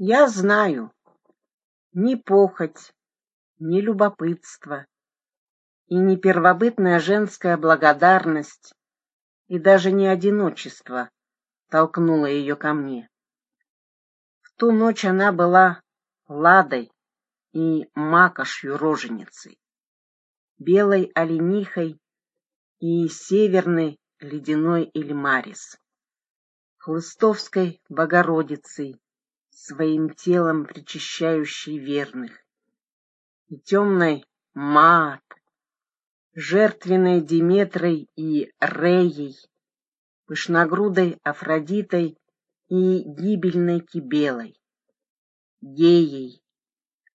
Я знаю, ни похоть, ни любопытство и не первобытная женская благодарность и даже не одиночество толкнуло ее ко мне. В ту ночь она была ладой и макошью роженицей, белой оленихой и северной ледяной Эльмарис, хлыстовской Богородицей, своим телом причащающей верных, и темной Маат, жертвенной Диметрой и Реей, пышногрудой Афродитой и гибельной Кибелой, Геей,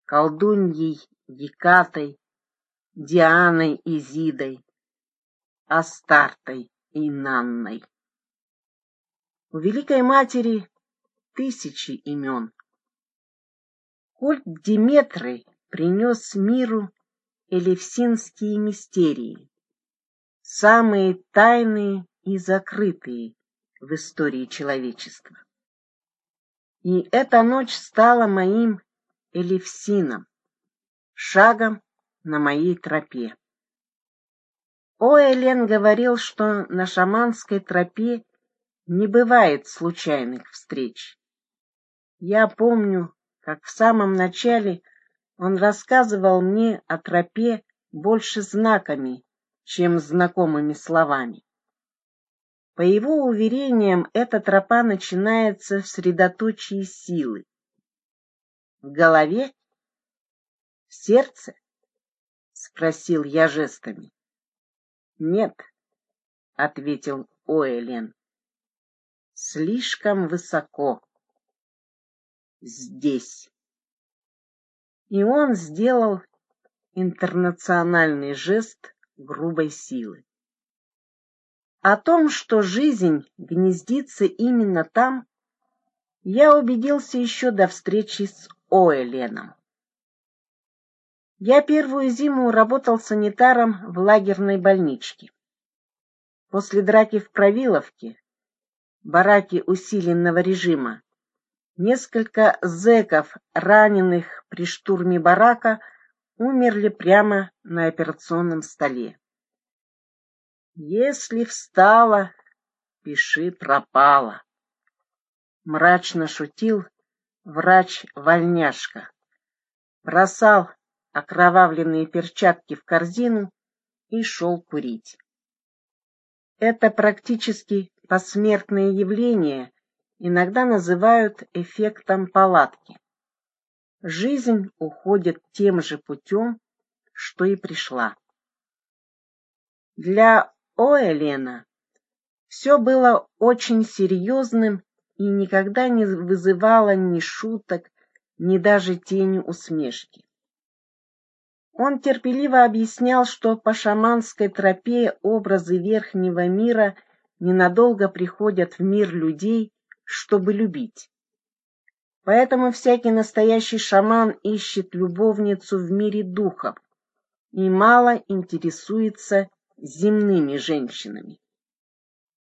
колдуньей Гекатой, Дианой и Зидой, Астартой и Нанной. У Великой Матери тысячи имен. Культ Диметры принес миру элевсинские мистерии, самые тайные и закрытые в истории человечества. И эта ночь стала моим элевсином, шагом на моей тропе. О, Элен говорил, что на шаманской тропе не бывает случайных встреч. Я помню, как в самом начале он рассказывал мне о тропе больше знаками, чем знакомыми словами. По его уверениям, эта тропа начинается в средоточии силы. В голове? В сердце? Спросил я жестами. Нет, ответил Оэлен. Слишком высоко. Здесь. И он сделал интернациональный жест грубой силы. О том, что жизнь гнездится именно там, я убедился еще до встречи с Оэленом. Я первую зиму работал санитаром в лагерной больничке. После драки в Провиловке, бараке усиленного режима, несколько зэков, раненых при штурме барака, умерли прямо на операционном столе. Если встала, пиши пропала. Мрачно шутил врач-вольняшка. Бросал окровавленные перчатки в корзину и шел курить. Это практически посмертное явление иногда называют эффектом палатки. Жизнь уходит тем же путем, что и пришла. Для Оэлена все было очень серьезным и никогда не вызывало ни шуток, ни даже тени усмешки. Он терпеливо объяснял, что по шаманской тропе образы верхнего мира ненадолго приходят в мир людей, чтобы любить. Поэтому всякий настоящий шаман ищет любовницу в мире духов и мало интересуется земными женщинами.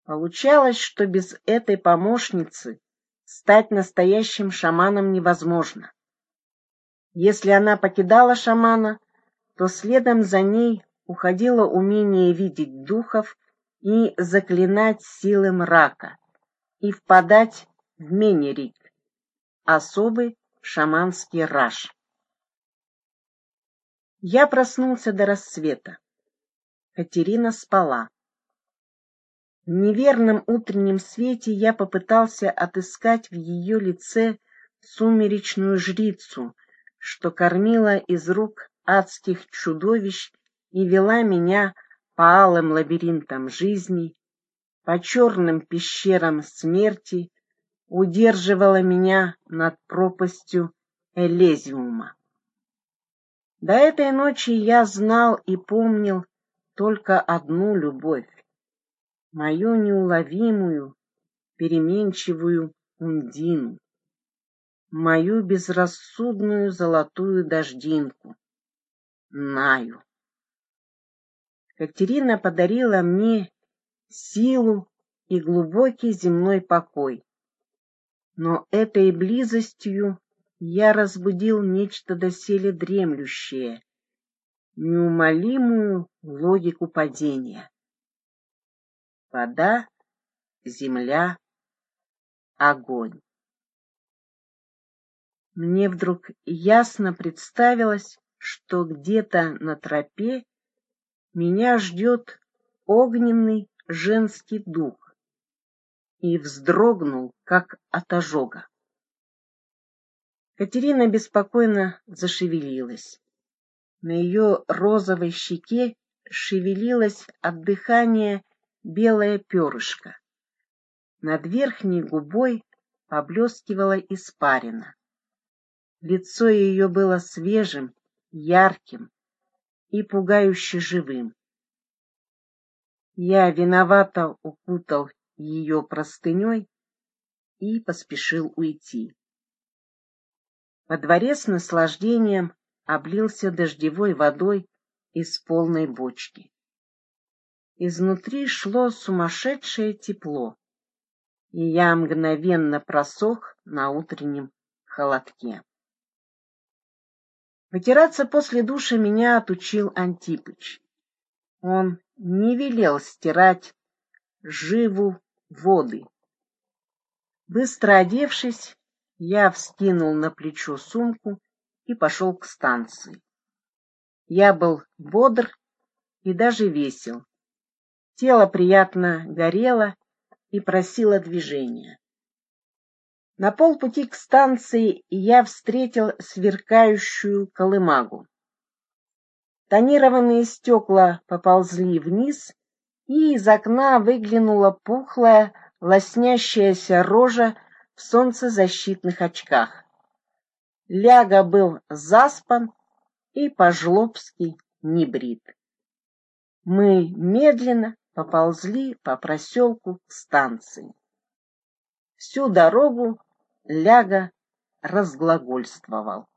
Получалось, что без этой помощницы стать настоящим шаманом невозможно. Если она покидала шамана, то следом за ней уходило умение видеть духов и заклинать силы мрака, и впадать в менерик, особый шаманский раж. Я проснулся до рассвета. Катерина спала. В неверном утреннем свете я попытался отыскать в ее лице сумеречную жрицу, что кормила из рук адских чудовищ и вела меня по алым лабиринтам жизни, по черным пещерам смерти, удерживала меня над пропастью Элезиума. До этой ночи я знал и помнил только одну любовь, мою неуловимую, переменчивую Ундину, мою безрассудную золотую дождинку, Наю. Катерина подарила мне силу и глубокий земной покой. но этой близостью я разбудил нечто доселе дремлющее, неумолимую логику падения. Вода, земля, огонь. Мне вдруг ясно представилось, что где-то на тропе меня ждет огненный женский дух и вздрогнул, как от ожога. Катерина беспокойно зашевелилась. На ее розовой щеке шевелилось от дыхания белое перышко. Над верхней губой поблескивала испарина. Лицо ее было свежим, ярким и пугающе живым. Я виновато укутал ее простыней и поспешил уйти. Во дворе с наслаждением облился дождевой водой из полной бочки. Изнутри шло сумасшедшее тепло, и я мгновенно просох на утреннем холодке. Вытираться после душа меня отучил Антипыч. Он не велел стирать живу воды. Быстро одевшись, я вскинул на плечо сумку и пошел к станции. Я был бодр и даже весел. Тело приятно горело и просило движения. На полпути к станции я встретил сверкающую колымагу. Тонированные стекла поползли вниз, и из окна выглянула пухлая, лоснящаяся рожа в солнцезащитных очках. Ляга был заспан и по-жлобски небрит. Мы медленно поползли по проселку к станции. Всю дорогу Ляга разглагольствовал.